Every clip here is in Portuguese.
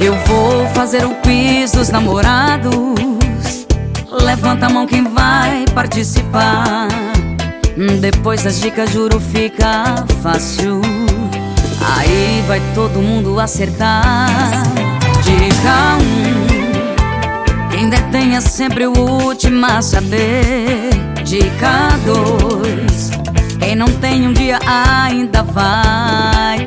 Eu vou fazer o quiz dos namorados. Levanta a mão quem vai participar. Depois das dicas, juro, fica fácil. Aí vai todo mundo acertar. Dica 1: um, Quem detém é sempre o último a saber. Dica 2: Quem não tem um dia ainda vai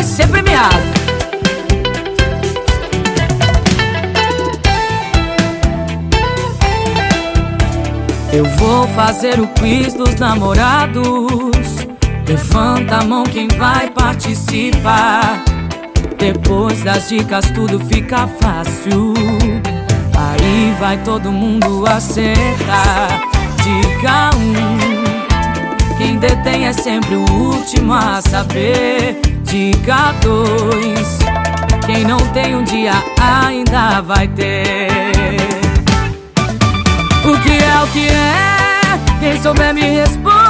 Vai ser premiado. Eu vou fazer o quiz dos namorados. Levanta a mão quem vai participar. Depois das dicas tudo fica fácil. Aí vai todo mundo acertar. É sempre o último a saber. Dica 2 Quem não tem um dia ainda vai ter O que é o que é? Quem souber me responde